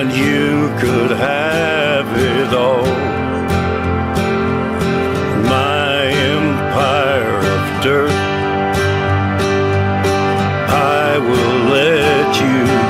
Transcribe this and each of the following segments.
And you could have it all. My empire of dirt. I will let you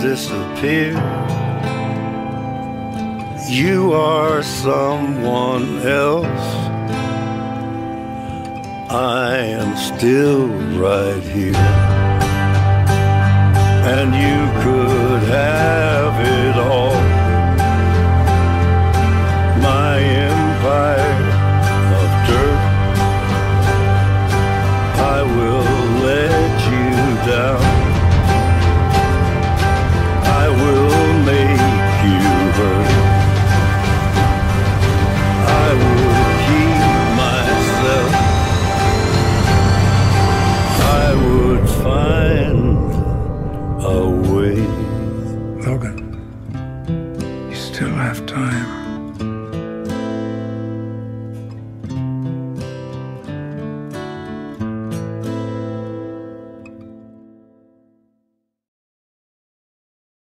disappear. You are someone else. I am still right here. And you could have lifetime.